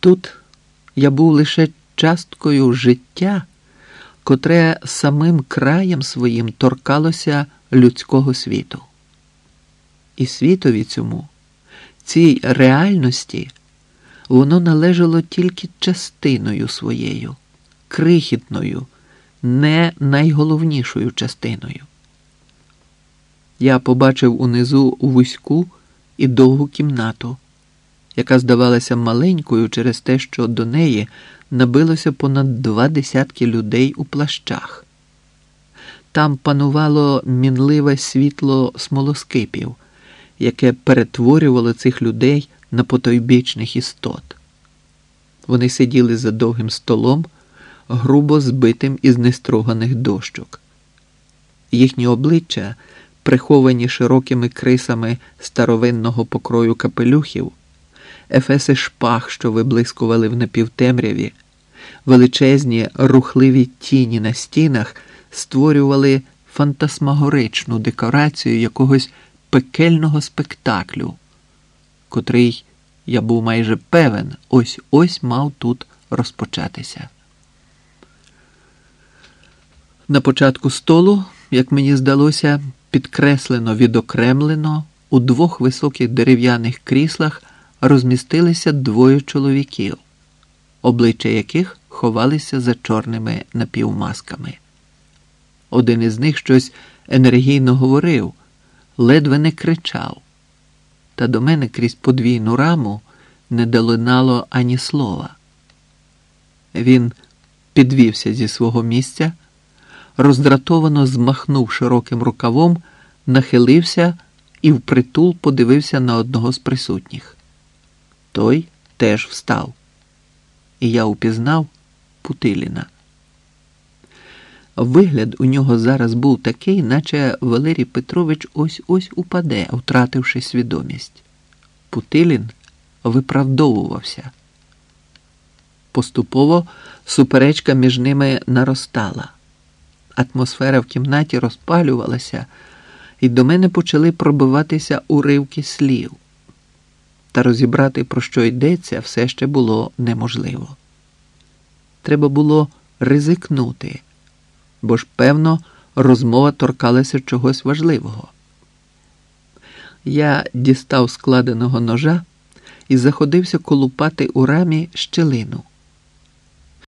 Тут я був лише часткою життя, котре самим краєм своїм торкалося людського світу. І світові цьому, цій реальності, воно належало тільки частиною своєю, крихітною, не найголовнішою частиною. Я побачив унизу вузьку і довгу кімнату, яка здавалася маленькою через те, що до неї набилося понад два десятки людей у плащах. Там панувало мінливе світло смолоскипів, яке перетворювало цих людей на потойбічних істот. Вони сиділи за довгим столом, грубо збитим із нестроганих дощок. Їхні обличчя, приховані широкими крисами старовинного покрою капелюхів, ефеси шпаг, що виблискували в напівтемряві, величезні рухливі тіні на стінах створювали фантасмагоричну декорацію якогось пекельного спектаклю, котрий, я був майже певен, ось ось мав тут розпочатися. На початку столу, як мені здалося, підкреслено відокремлено у двох високих дерев'яних кріслах розмістилися двоє чоловіків, обличчя яких ховалися за чорними напівмасками. Один із них щось енергійно говорив, ледве не кричав, та до мене крізь подвійну раму не долинало ані слова. Він підвівся зі свого місця, роздратовано змахнув широким рукавом, нахилився і впритул подивився на одного з присутніх. Той теж встав, і я упізнав Путиліна. Вигляд у нього зараз був такий, наче Валерій Петрович ось ось упаде, втративши свідомість. Путилін виправдовувався. Поступово суперечка між ними наростала. Атмосфера в кімнаті розпалювалася, і до мене почали пробиватися уривки слів. Та розібрати, про що йдеться, все ще було неможливо. Треба було ризикнути, бо ж, певно, розмова торкалася чогось важливого. Я дістав складеного ножа і заходився колупати у рамі щелину.